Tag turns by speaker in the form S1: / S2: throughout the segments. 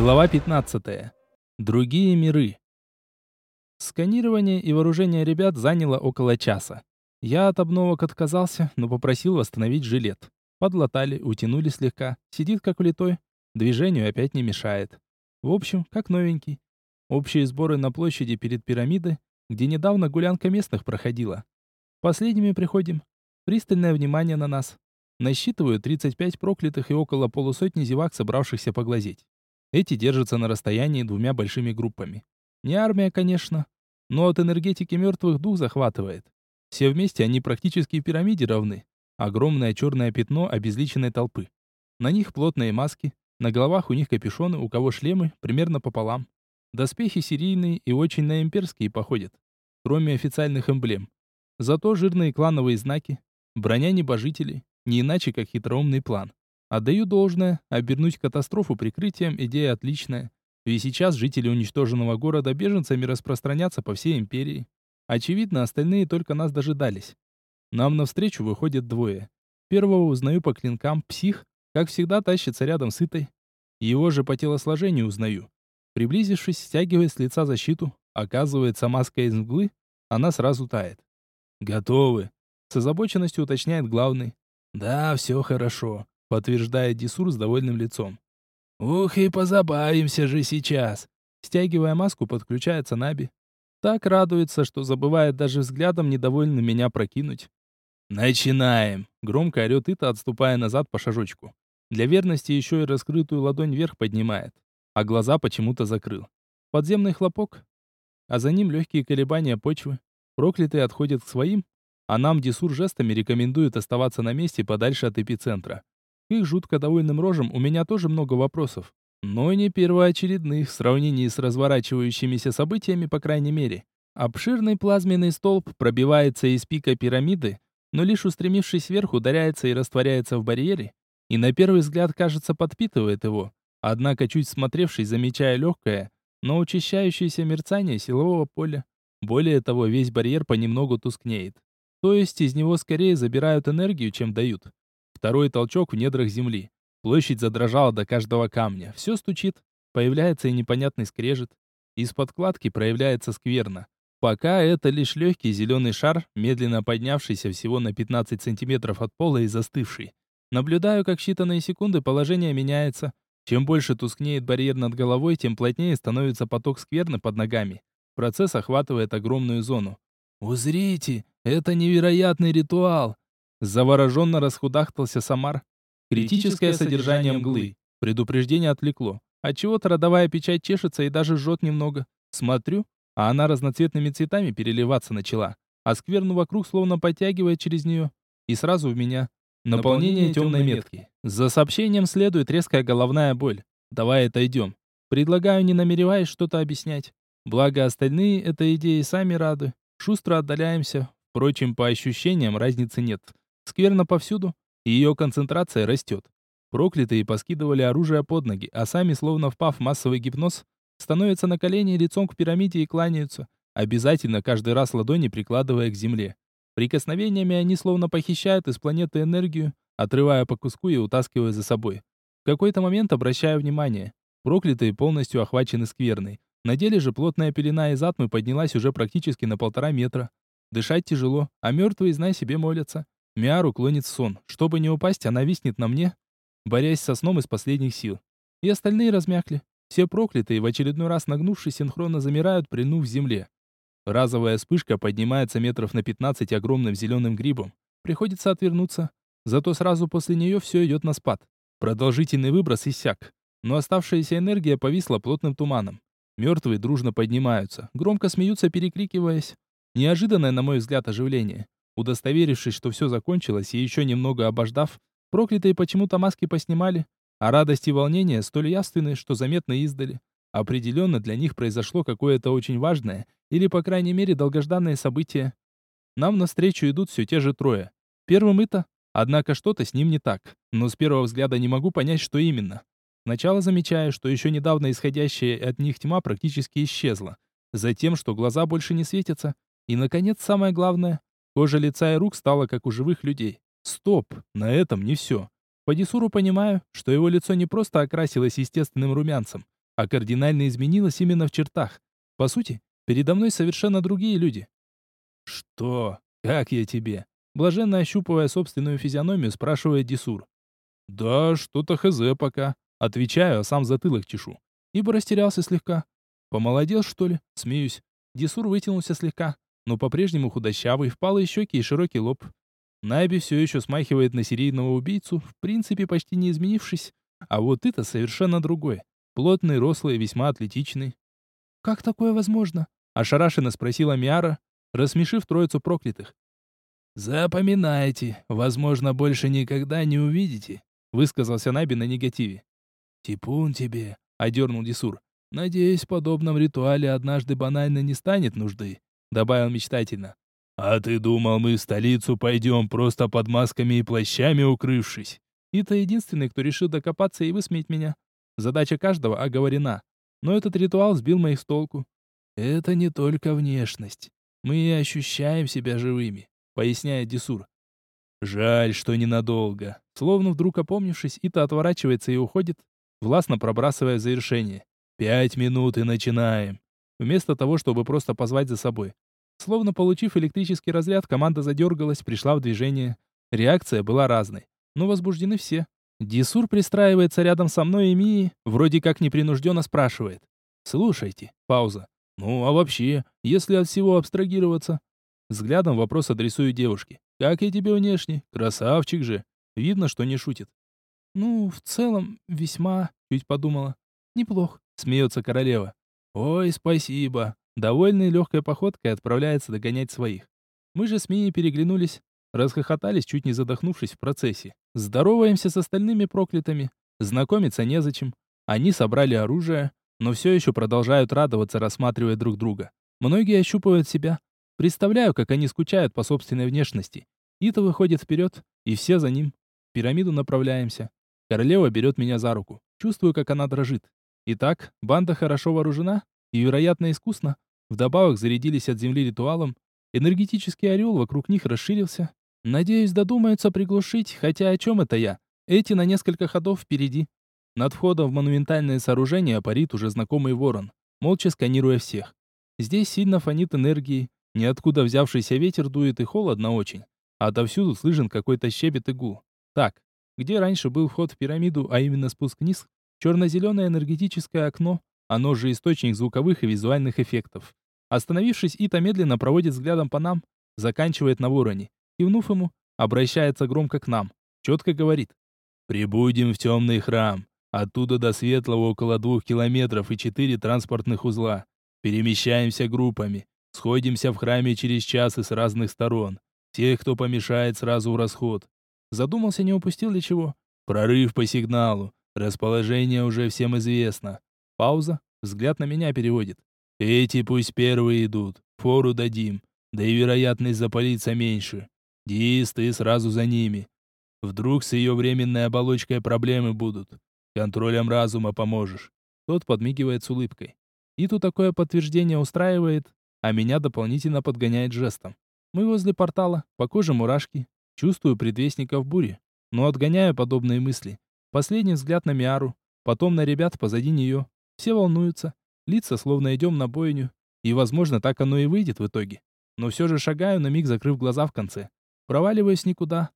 S1: Глава 15. Другие миры. Сканирование и вооружение ребят заняло около часа. Я от обновок отказался, но попросил восстановить жилет. Подлатали, утянули слегка. Сидит как улитой. Движению опять не мешает. В общем, как новенький. Общие сборы на площади перед пирамидой, где недавно гулянка местных проходила. Последними приходим. Пристальное внимание на нас. Насчитываю 35 проклятых и около полусотни зевак, собравшихся поглазеть. Эти держатся на расстоянии двумя большими группами. Не армия, конечно, но от энергетики мертвых дух захватывает. Все вместе они практически пирамиде равны. Огромное черное пятно обезличенной толпы. На них плотные маски, на головах у них капюшоны, у кого шлемы, примерно пополам. Доспехи серийные и очень на имперские походят, кроме официальных эмблем. Зато жирные клановые знаки, броня небожителей, не иначе как хитроумный план. Отдаю должное, обернуть катастрофу прикрытием – идея отличная. Ведь сейчас жители уничтоженного города беженцами распространятся по всей империи. Очевидно, остальные только нас дожидались. Нам навстречу выходят двое. Первого узнаю по клинкам, псих, как всегда, тащится рядом с Итой. Его же по телосложению узнаю. Приблизившись, стягивает с лица защиту, оказывается маска из мглы, она сразу тает. «Готовы», — с озабоченностью уточняет главный. «Да, все хорошо подтверждает Дисур с довольным лицом. «Ух, и позабавимся же сейчас!» Стягивая маску, подключается Наби. Так радуется, что забывает даже взглядом недовольно меня прокинуть. «Начинаем!» — громко орёт Ита, отступая назад по шажочку. Для верности еще и раскрытую ладонь вверх поднимает, а глаза почему-то закрыл. Подземный хлопок, а за ним легкие колебания почвы. Проклятые отходят к своим, а нам Дисур жестами рекомендует оставаться на месте подальше от эпицентра. К их жутко довольным рожам у меня тоже много вопросов. Но не первоочередных в сравнении с разворачивающимися событиями, по крайней мере. Обширный плазменный столб пробивается из пика пирамиды, но лишь устремившись вверх ударяется и растворяется в барьере, и на первый взгляд, кажется, подпитывает его. Однако, чуть смотревшись, замечая легкое, но учащающееся мерцание силового поля. Более того, весь барьер понемногу тускнеет. То есть из него скорее забирают энергию, чем дают. Второй толчок в недрах земли. Площадь задрожала до каждого камня. Все стучит. Появляется и непонятный скрежет. Из-под кладки проявляется скверно. Пока это лишь легкий зеленый шар, медленно поднявшийся всего на 15 сантиметров от пола и застывший. Наблюдаю, как считанные секунды положение меняется. Чем больше тускнеет барьер над головой, тем плотнее становится поток скверны под ногами. Процесс охватывает огромную зону. «Узрите, это невероятный ритуал! Завороженно расхудахтался Самар. Критическое содержание мглы. Предупреждение отвлекло. Отчего-то родовая печать чешется и даже жжет немного. Смотрю, а она разноцветными цветами переливаться начала. А скверну вокруг словно подтягивает через нее. И сразу в меня. Наполнение темной метки. За сообщением следует резкая головная боль. Давай отойдем. Предлагаю, не намереваясь что-то объяснять. Благо остальные этой идеи сами рады. Шустро отдаляемся. Впрочем, по ощущениям разницы нет. Скверно повсюду, и ее концентрация растет. Проклятые поскидывали оружие под ноги, а сами, словно впав в массовый гипноз, становятся на колени лицом к пирамиде и кланяются, обязательно каждый раз ладони прикладывая к земле. Прикосновениями они словно похищают из планеты энергию, отрывая по куску и утаскивая за собой. В какой-то момент обращаю внимание. Проклятые полностью охвачены скверной. На деле же плотная пелена из атмы поднялась уже практически на полтора метра. Дышать тяжело, а мертвые, знай себе, молятся. Миару клонит сон. Чтобы не упасть, она виснет на мне, борясь со сном из последних сил. И остальные размякли. Все проклятые, в очередной раз нагнувшись, синхронно замирают, прильнув в земле. Разовая вспышка поднимается метров на 15 огромным зеленым грибом. Приходится отвернуться. Зато сразу после нее все идет на спад. Продолжительный выброс иссяк. Но оставшаяся энергия повисла плотным туманом. Мертвые дружно поднимаются, громко смеются, перекрикиваясь. Неожиданное, на мой взгляд, оживление. Удостоверившись, что все закончилось, и еще немного обождав, проклятые почему-то маски поснимали, а радость и волнение столь явственны, что заметно издали. Определенно для них произошло какое-то очень важное, или, по крайней мере, долгожданное событие. Нам навстречу идут все те же трое. Первым это, однако что-то с ним не так, но с первого взгляда не могу понять, что именно. Сначала замечаю, что еще недавно исходящая от них тьма практически исчезла. Затем, что глаза больше не светятся. И, наконец, самое главное, Кожа лица и рук стала как у живых людей. Стоп, на этом не все. По Дисуру понимаю, что его лицо не просто окрасилось естественным румянцем. а кардинально изменилась именно в чертах. По сути, передо мной совершенно другие люди. «Что? Как я тебе?» Блаженно ощупывая собственную физиономию, спрашивает Дисур. «Да, что-то хз пока». Отвечаю, а сам затылок чешу. Ибо растерялся слегка. Помолодел, что ли? Смеюсь. Дисур вытянулся слегка, но по-прежнему худощавый, впалые щеки и широкий лоб. Найби все еще смахивает на серийного убийцу, в принципе почти не изменившись. А вот это совершенно другой. Плотный, рослый, весьма атлетичный. «Как такое возможно?» — ошарашенно спросила Миара, рассмешив троицу проклятых. «Запоминайте, возможно, больше никогда не увидите», — высказался Наби на негативе. «Типун тебе», — одернул Дисур. «Надеюсь, в подобном ритуале однажды банально не станет нужды», — добавил мечтательно. «А ты думал, мы в столицу пойдем, просто под масками и плащами укрывшись?» И-то единственный, кто решил докопаться и высмеять меня. Задача каждого оговорена. Но этот ритуал сбил моих с толку. «Это не только внешность. Мы ощущаем себя живыми», — поясняет Дисур. «Жаль, что ненадолго». Словно вдруг опомнившись, Ита отворачивается и уходит, властно пробрасывая завершение. «Пять минут и начинаем». Вместо того, чтобы просто позвать за собой. Словно получив электрический разряд, команда задергалась, пришла в движение. Реакция была разной. Но возбуждены все. Дисур пристраивается рядом со мной и Мии, вроде как непринужденно спрашивает. «Слушайте». Пауза. «Ну, а вообще, если от всего абстрагироваться?» Взглядом вопрос адресую девушке. «Как я тебе внешне? Красавчик же!» Видно, что не шутит. «Ну, в целом, весьма...» Чуть подумала. «Неплох», — смеется королева. «Ой, спасибо!» Довольный легкой походкой отправляется догонять своих. Мы же с Мией переглянулись, расхохотались, чуть не задохнувшись в процессе. Здороваемся с остальными проклятыми. Знакомиться незачем. Они собрали оружие, но все еще продолжают радоваться, рассматривая друг друга. Многие ощупывают себя. Представляю, как они скучают по собственной внешности. Ита выходит вперед, и все за ним. В пирамиду направляемся. Королева берет меня за руку. Чувствую, как она дрожит. Итак, банда хорошо вооружена и, вероятно, искусно. Вдобавок зарядились от земли ритуалом. Энергетический орел вокруг них расширился. Надеюсь, додумаются приглушить, хотя о чем это я? Эти на несколько ходов впереди. Над входом в монументальное сооружение парит уже знакомый ворон, молча сканируя всех. Здесь сильно фонит энергией, ниоткуда взявшийся ветер дует и холодно очень. Отовсюду слышен какой-то щебет и гул. Так, где раньше был вход в пирамиду, а именно спуск вниз, черно-зеленое энергетическое окно, оно же источник звуковых и визуальных эффектов. Остановившись, Ита медленно проводит взглядом по нам, заканчивает на вороне. Кивнув ему, обращается громко к нам. Четко говорит. «Прибудем в темный храм. Оттуда до Светлого около двух километров и четыре транспортных узла. Перемещаемся группами. Сходимся в храме через час и с разных сторон. Тех, кто помешает, сразу в расход. Задумался, не упустил ли чего? Прорыв по сигналу. Расположение уже всем известно. Пауза. Взгляд на меня переводит. Эти пусть первые идут. Фору дадим. Да и вероятность запалиться меньше. Дис, ты сразу за ними. Вдруг с ее временной оболочкой проблемы будут. Контролем разума поможешь. Тот подмигивает с улыбкой. Тут такое подтверждение устраивает, а меня дополнительно подгоняет жестом. Мы возле портала, по коже мурашки. Чувствую предвестников бури, но отгоняю подобные мысли. Последний взгляд на Миару, потом на ребят позади нее. Все волнуются, лица словно идем на бойню. И, возможно, так оно и выйдет в итоге. Но все же шагаю, на миг закрыв глаза в конце. Проваливаюсь никуда.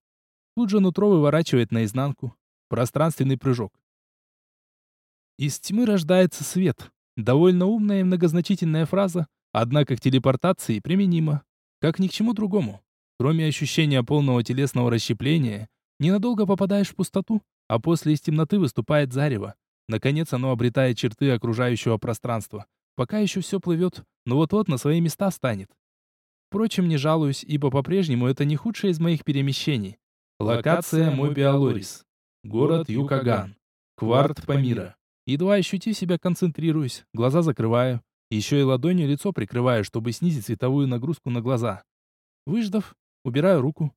S1: Тут же нутро выворачивает наизнанку. Пространственный прыжок. Из тьмы рождается свет. Довольно умная и многозначительная фраза, однако к телепортации применима. Как ни к чему другому. Кроме ощущения полного телесного расщепления, ненадолго попадаешь в пустоту, а после из темноты выступает зарево. Наконец оно обретает черты окружающего пространства. Пока еще все плывет, но вот-вот на свои места станет. Впрочем, не жалуюсь, ибо по-прежнему это не худшее из моих перемещений. Локация Мобиалорис. Город Юкаган. Кварт Памира. Едва ощутив себя, концентрируюсь, глаза закрываю. Еще и ладонью лицо прикрываю, чтобы снизить световую нагрузку на глаза. Выждав, убираю руку.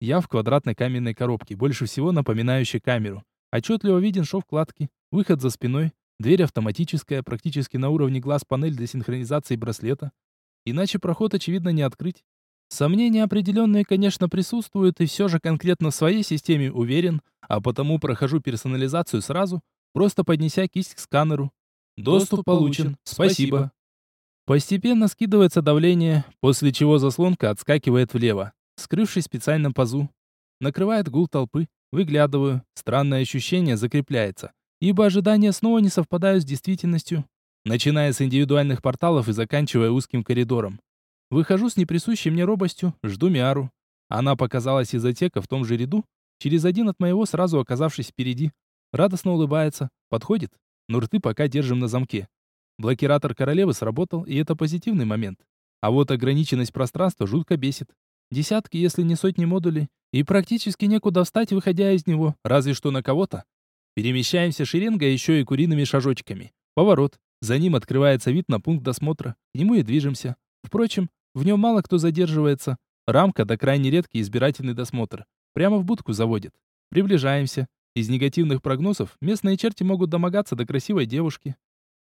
S1: Я в квадратной каменной коробке, больше всего напоминающей камеру. Отчетливо виден шов вкладки, выход за спиной, дверь автоматическая, практически на уровне глаз панель для синхронизации браслета. Иначе проход, очевидно, не открыть. Сомнения определенные, конечно, присутствуют, и все же конкретно в своей системе уверен, а потому прохожу персонализацию сразу, просто поднеся кисть к сканеру. Доступ получен. Спасибо. Постепенно скидывается давление, после чего заслонка отскакивает влево, скрывшись в специальном пазу. Накрывает гул толпы. Выглядываю. Странное ощущение закрепляется, ибо ожидания снова не совпадают с действительностью. Начиная с индивидуальных порталов и заканчивая узким коридором. Выхожу с неприсущей мне робостью, жду Миару. Она показалась из отека в том же ряду, через один от моего сразу оказавшись впереди. Радостно улыбается, подходит, но рты пока держим на замке. Блокиратор королевы сработал, и это позитивный момент. А вот ограниченность пространства жутко бесит. Десятки, если не сотни модулей, и практически некуда встать, выходя из него, разве что на кого-то. Перемещаемся шеренгой еще и куриными шажочками. Поворот. За ним открывается вид на пункт досмотра. К нему и движемся. Впрочем, в нем мало кто задерживается. Рамка да крайне редкий избирательный досмотр. Прямо в будку заводит. Приближаемся. Из негативных прогнозов местные черти могут домогаться до красивой девушки.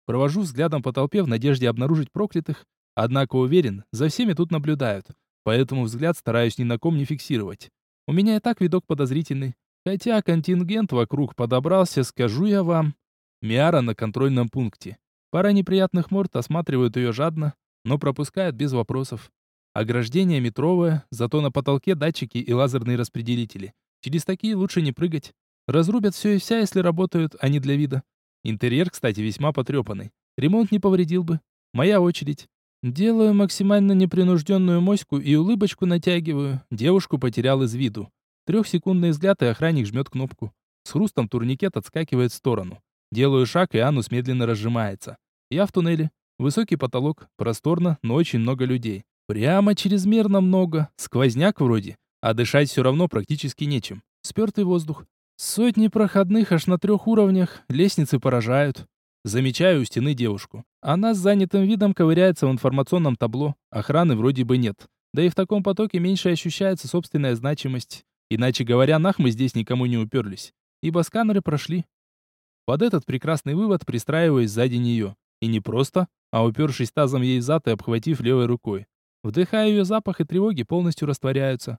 S1: Провожу взглядом по толпе в надежде обнаружить проклятых, однако уверен, за всеми тут наблюдают, поэтому взгляд стараюсь ни на ком не фиксировать. У меня и так видок подозрительный, хотя контингент вокруг подобрался, скажу я вам. Миара на контрольном пункте. Пара неприятных морд осматривают ее жадно, но пропускают без вопросов. Ограждение метровое, зато на потолке датчики и лазерные распределители. Через такие лучше не прыгать. Разрубят все и вся, если работают, а не для вида. Интерьер, кстати, весьма потрепанный. Ремонт не повредил бы. Моя очередь. Делаю максимально непринужденную моську и улыбочку натягиваю. Девушку потерял из виду. Трехсекундный взгляд, и охранник жмет кнопку. С хрустом турникет отскакивает в сторону. Делаю шаг, и анус медленно разжимается. Я в туннеле. Высокий потолок, просторно, но очень много людей. Прямо чрезмерно много. Сквозняк вроде, а дышать все равно практически нечем. Спертый воздух. Сотни проходных аж на трех уровнях, лестницы поражают. Замечаю у стены девушку. Она с занятым видом ковыряется в информационном табло. Охраны вроде бы нет. Да и в таком потоке меньше ощущается собственная значимость. Иначе говоря, нах мы здесь никому не уперлись. Ибо сканеры прошли. Под этот прекрасный вывод пристраиваюсь сзади нее. И не просто, а упершись тазом ей зад и обхватив левой рукой. Вдыхая ее запах и тревоги полностью растворяются.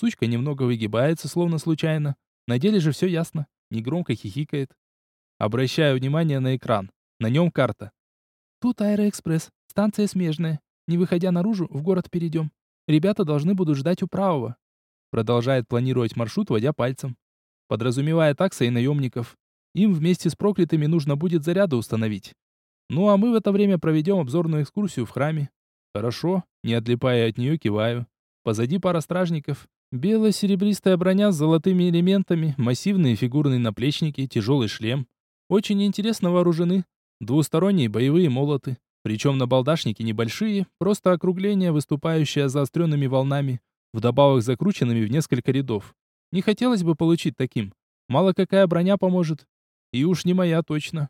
S1: Сучка немного выгибается, словно случайно, на деле же все ясно. Негромко хихикает. Обращаю внимание на экран. На нем карта. Тут Аэроэкспресс. Станция смежная. Не выходя наружу, в город перейдем. Ребята должны будут ждать у правого. Продолжает планировать маршрут, водя пальцем. Подразумевая такса и наемников. Им вместе с проклятыми нужно будет заряды установить. Ну а мы в это время проведем обзорную экскурсию в храме. Хорошо, не отлипая от нее, киваю. Позади пара стражников. Бело-серебристая броня с золотыми элементами, массивные фигурные наплечники, тяжелый шлем. Очень интересно вооружены. Двусторонние боевые молоты. Причем на балдашнике небольшие, просто округления, выступающие заостренными волнами, вдобавок закрученными в несколько рядов. Не хотелось бы получить таким. Мало какая броня поможет. И уж не моя точно.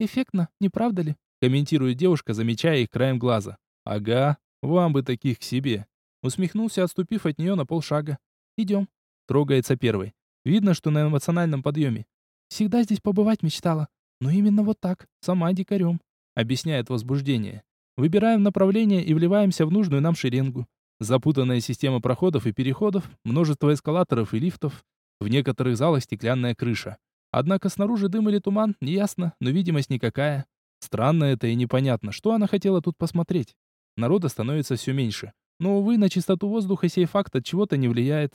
S1: «Эффектно, не правда ли?» комментирует девушка, замечая их краем глаза. «Ага, вам бы таких к себе. Усмехнулся, отступив от нее на полшага. «Идем». Трогается первый. Видно, что на эмоциональном подъеме. «Всегда здесь побывать мечтала. Но именно вот так, сама дикарем», — объясняет возбуждение. Выбираем направление и вливаемся в нужную нам шеренгу. Запутанная система проходов и переходов, множество эскалаторов и лифтов. В некоторых залах стеклянная крыша. Однако снаружи дым или туман, неясно, но видимость никакая. Странно это и непонятно, что она хотела тут посмотреть. Народа становится все меньше. Но, увы, на чистоту воздуха сей факт от чего-то не влияет.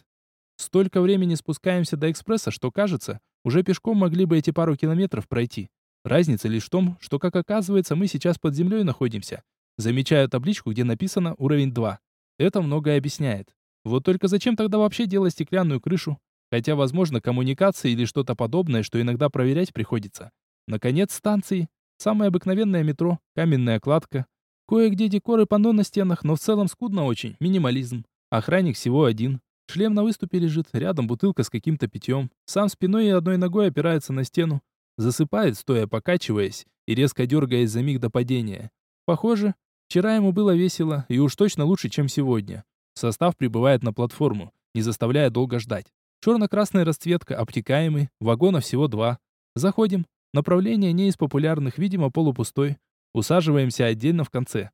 S1: Столько времени спускаемся до экспресса, что, кажется, уже пешком могли бы эти пару километров пройти. Разница лишь в том, что, как оказывается, мы сейчас под землей находимся. Замечаю табличку, где написано «Уровень 2». Это многое объясняет. Вот только зачем тогда вообще делать стеклянную крышу? Хотя, возможно, коммуникации или что-то подобное, что иногда проверять приходится. Наконец, станции. Самое обыкновенное метро, каменная кладка, Кое-где декоры панно на стенах, но в целом скудно очень, минимализм. Охранник всего один. Шлем на выступе лежит, рядом бутылка с каким-то питьем. Сам спиной и одной ногой опирается на стену. Засыпает, стоя покачиваясь и резко дергаясь за миг до падения. Похоже, вчера ему было весело и уж точно лучше, чем сегодня. Состав прибывает на платформу, не заставляя долго ждать. Черно-красная расцветка, обтекаемый, вагонов всего два. Заходим. Направление не из популярных, видимо, полупустой. Усаживаемся отдельно в конце.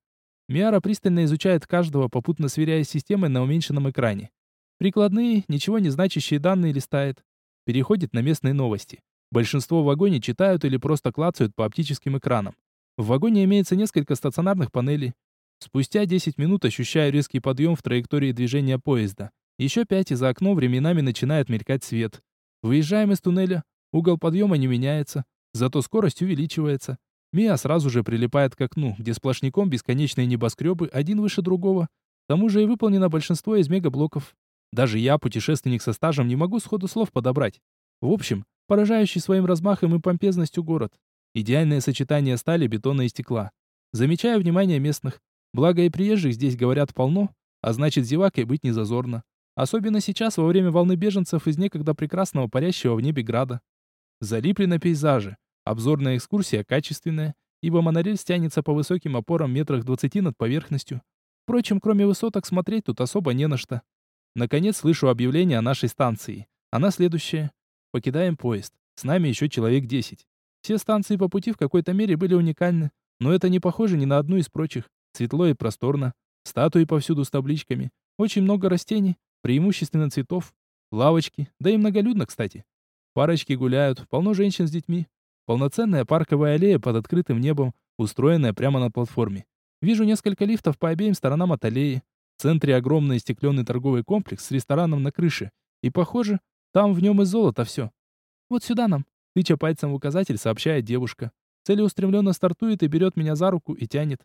S1: Миара пристально изучает каждого, попутно сверяясь с системой на уменьшенном экране. Прикладные, ничего не значащие данные листает. Переходит на местные новости. Большинство в вагоне читают или просто клацают по оптическим экранам. В вагоне имеется несколько стационарных панелей. Спустя 10 минут ощущаю резкий подъем в траектории движения поезда. Еще 5 и за окном временами начинает мелькать свет. Выезжаем из туннеля. Угол подъема не меняется, зато скорость увеличивается. Мия сразу же прилипает к окну, где сплошняком бесконечные небоскребы, один выше другого. К тому же и выполнено большинство из мегаблоков. Даже я, путешественник со стажем, не могу сходу слов подобрать. В общем, поражающий своим размахом и помпезностью город. Идеальное сочетание стали, бетона и стекла. Замечаю внимание местных. Благо и приезжих здесь говорят полно, а значит зевакой быть не зазорно. Особенно сейчас, во время волны беженцев из некогда прекрасного парящего в небе града. Залипли на пейзажи. Обзорная экскурсия качественная, ибо монорель стянется по высоким опорам метрах двадцати над поверхностью. Впрочем, кроме высоток смотреть тут особо не на что. Наконец слышу объявление о нашей станции. Она следующая. Покидаем поезд. С нами еще человек десять. Все станции по пути в какой-то мере были уникальны, но это не похоже ни на одну из прочих. Светло и просторно. Статуи повсюду с табличками. Очень много растений, преимущественно цветов. Лавочки, да и многолюдно, кстати. Парочки гуляют, полно женщин с детьми. Полноценная парковая аллея под открытым небом, устроенная прямо на платформе. Вижу несколько лифтов по обеим сторонам от аллеи. В центре огромный стекленный торговый комплекс с рестораном на крыше. И, похоже, там в нем и золото все. Вот сюда нам. Тыча пальцем в указатель, сообщает девушка. Целеустремленно стартует и берет меня за руку и тянет.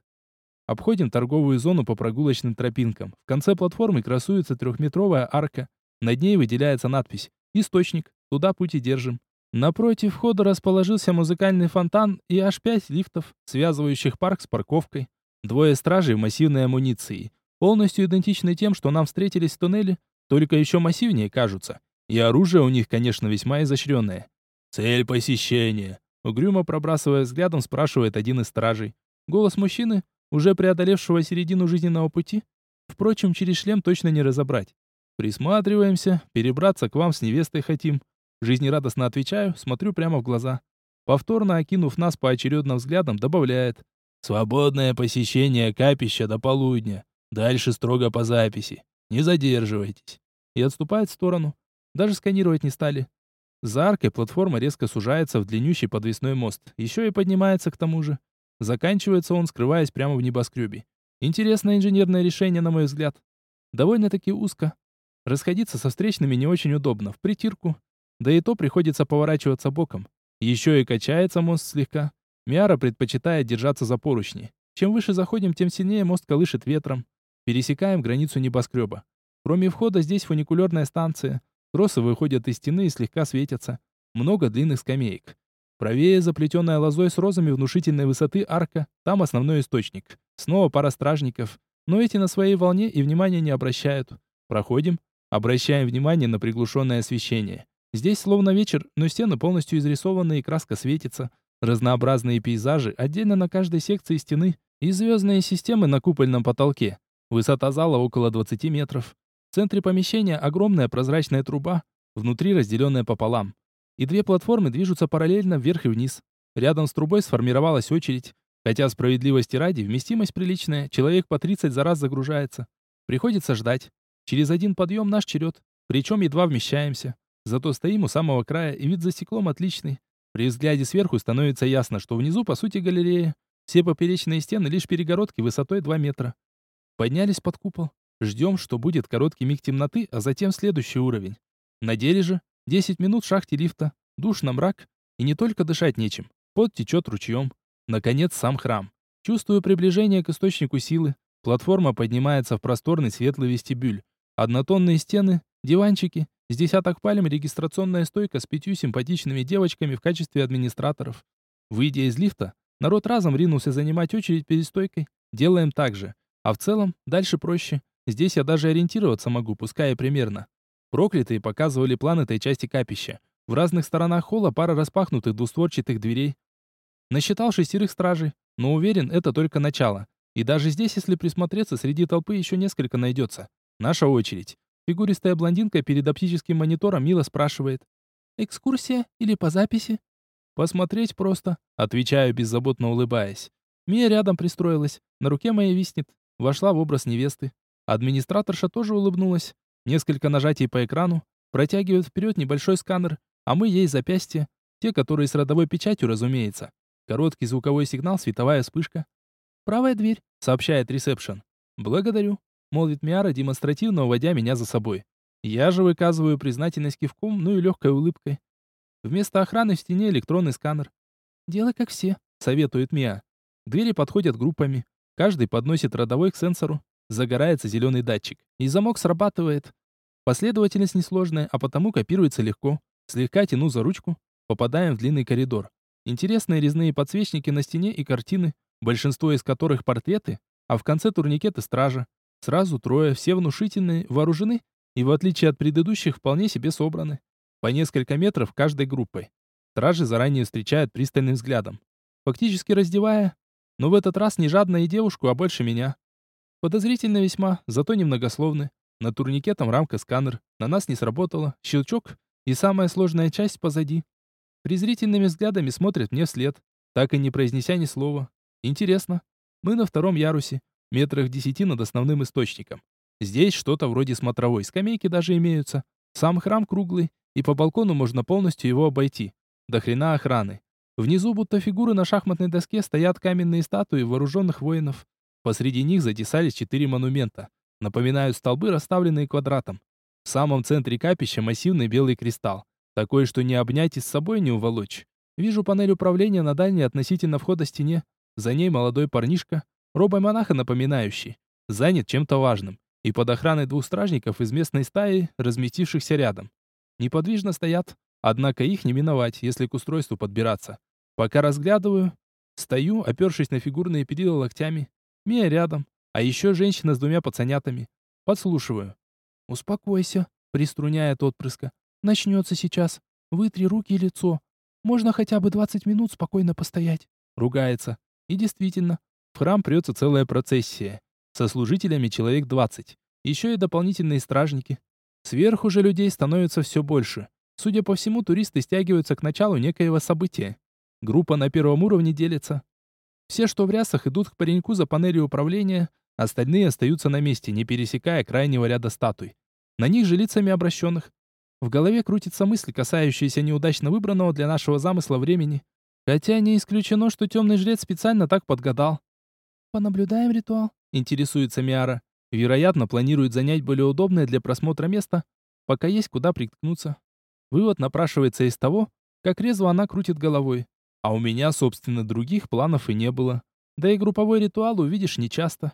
S1: Обходим торговую зону по прогулочным тропинкам. В конце платформы красуется трехметровая арка. Над ней выделяется надпись «Источник. Туда путь и держим». Напротив входа расположился музыкальный фонтан и аж пять лифтов, связывающих парк с парковкой. Двое стражей в массивной амуниции. Полностью идентичны тем, что нам встретились в туннеле, только еще массивнее кажутся. И оружие у них, конечно, весьма изощренное. «Цель посещения?» Угрюмо пробрасывая взглядом, спрашивает один из стражей. Голос мужчины, уже преодолевшего середину жизненного пути. Впрочем, через шлем точно не разобрать. Присматриваемся, перебраться к вам с невестой хотим. Жизнерадостно отвечаю, смотрю прямо в глаза. Повторно окинув нас поочередно взглядом, добавляет. «Свободное посещение капища до полудня. Дальше строго по записи. Не задерживайтесь». И отступает в сторону. Даже сканировать не стали. За аркой платформа резко сужается в длиннющий подвесной мост. Еще и поднимается к тому же. Заканчивается он, скрываясь прямо в небоскребе. Интересное инженерное решение, на мой взгляд. Довольно-таки узко. Расходиться со встречными не очень удобно, в притирку. Да и то приходится поворачиваться боком. Еще и качается мост слегка. Миара предпочитает держаться за поручни. Чем выше заходим, тем сильнее мост колышет ветром. Пересекаем границу небоскреба. Кроме входа здесь фуникулерная станция. Тросы выходят из стены и слегка светятся. Много длинных скамеек. Правее заплетенная лозой с розами внушительной высоты арка, там основной источник. Снова пара стражников. Но эти на своей волне и внимания не обращают. Проходим. Обращаем внимание на приглушенное освещение. Здесь словно вечер, но стены полностью изрисованы и краска светится. Разнообразные пейзажи отдельно на каждой секции стены и звездные системы на купольном потолке. Высота зала около 20 метров. В центре помещения огромная прозрачная труба, внутри разделенная пополам. И две платформы движутся параллельно вверх и вниз. Рядом с трубой сформировалась очередь. Хотя справедливости ради, вместимость приличная, человек по 30 за раз загружается. Приходится ждать. Через один подъем наш черед. Причем едва вмещаемся. Зато стоим у самого края, и вид за стеклом отличный. При взгляде сверху становится ясно, что внизу, по сути, галерея. Все поперечные стены лишь перегородки высотой 2 метра. Поднялись под купол. Ждем, что будет короткий миг темноты, а затем следующий уровень. На деле же 10 минут в шахте лифта, душно мрак, и не только дышать нечем. Пот течет ручьем. Наконец, сам храм. Чувствую приближение к источнику силы. Платформа поднимается в просторный светлый вестибюль. Однотонные стены, диванчики, с десяток пальм регистрационная стойка с пятью симпатичными девочками в качестве администраторов. Выйдя из лифта, народ разом ринулся занимать очередь перед стойкой. Делаем так же. А в целом, дальше проще. Здесь я даже ориентироваться могу, пускай и примерно. Проклятые показывали план этой части капища. В разных сторонах холла пара распахнутых двустворчатых дверей. Насчитал шестерых стражей, но уверен, это только начало. И даже здесь, если присмотреться, среди толпы еще несколько найдется. Наша очередь. Фигуристая блондинка перед оптическим монитором мило спрашивает. «Экскурсия или по записи?» «Посмотреть просто», — отвечаю, беззаботно улыбаясь. Мия рядом пристроилась, на руке моей виснет, вошла в образ невесты. Администраторша тоже улыбнулась. Несколько нажатий по экрану, протягивает вперед небольшой сканер, а мы ей запястье. Те, которые с родовой печатью, разумеется. Короткий звуковой сигнал, световая вспышка. «Правая дверь», — сообщает ресепшн. «Благодарю», — молвит Миара, демонстративно уводя меня за собой. Я же выказываю признательность кивком, ну и легкой улыбкой. Вместо охраны в стене электронный сканер. «Делай как все», — советует Миа. двери подходят группами. Каждый подносит родовой к сенсору. Загорается зеленый датчик. И замок срабатывает. Последовательность несложная, а потому копируется легко. Слегка тяну за ручку. Попадаем в длинный коридор. Интересные резные подсвечники на стене и картины, большинство из которых портреты, а в конце турникеты стража. Сразу трое, все внушительные, вооружены и, в отличие от предыдущих, вполне себе собраны. По несколько метров каждой группой. Стражи заранее встречают пристальным взглядом. Фактически раздевая, но в этот раз не жадно и девушку, а больше меня. Подозрительно весьма, зато немногословны. На турникетом рамка сканер, на нас не сработало, щелчок, и самая сложная часть позади. Презрительными взглядами смотрят мне вслед, так и не произнеся ни слова. Интересно. Мы на втором ярусе, метрах десяти над основным источником. Здесь что-то вроде смотровой, скамейки даже имеются. Сам храм круглый, и по балкону можно полностью его обойти. До хрена охраны. Внизу будто фигуры на шахматной доске стоят каменные статуи вооруженных воинов. Посреди них затесались четыре монумента. Напоминают столбы, расставленные квадратом. В самом центре капища массивный белый кристалл. Такой, что не обнять и с собой не уволочь. Вижу панель управления на дальней относительно входа стене. За ней молодой парнишка, робой монаха напоминающий. Занят чем-то важным. И под охраной двух стражников из местной стаи, разместившихся рядом. Неподвижно стоят, однако их не миновать, если к устройству подбираться. Пока разглядываю, стою, опершись на фигурные перила локтями. Мия рядом, а еще женщина с двумя пацанятами. Подслушиваю. «Успокойся», — приструняет отпрыска. «Начнется сейчас. Вытри руки и лицо. Можно хотя бы двадцать минут спокойно постоять». Ругается. И действительно, в храм прется целая процессия. Со служителями человек двадцать. Еще и дополнительные стражники. Сверху же людей становится все больше. Судя по всему, туристы стягиваются к началу некоего события. Группа на первом уровне делится. Все, что в рясах, идут к пареньку за панелью управления, остальные остаются на месте, не пересекая крайнего ряда статуй. На них же лицами обращенных. В голове крутится мысль, касающаяся неудачно выбранного для нашего замысла времени. Хотя не исключено, что темный жрец специально так подгадал. «Понаблюдаем ритуал», — интересуется Миара. Вероятно, планирует занять более удобное для просмотра место, пока есть куда приткнуться. Вывод напрашивается из того, как резво она крутит головой. А у меня, собственно, других планов и не было. Да и групповой ритуал увидишь нечасто.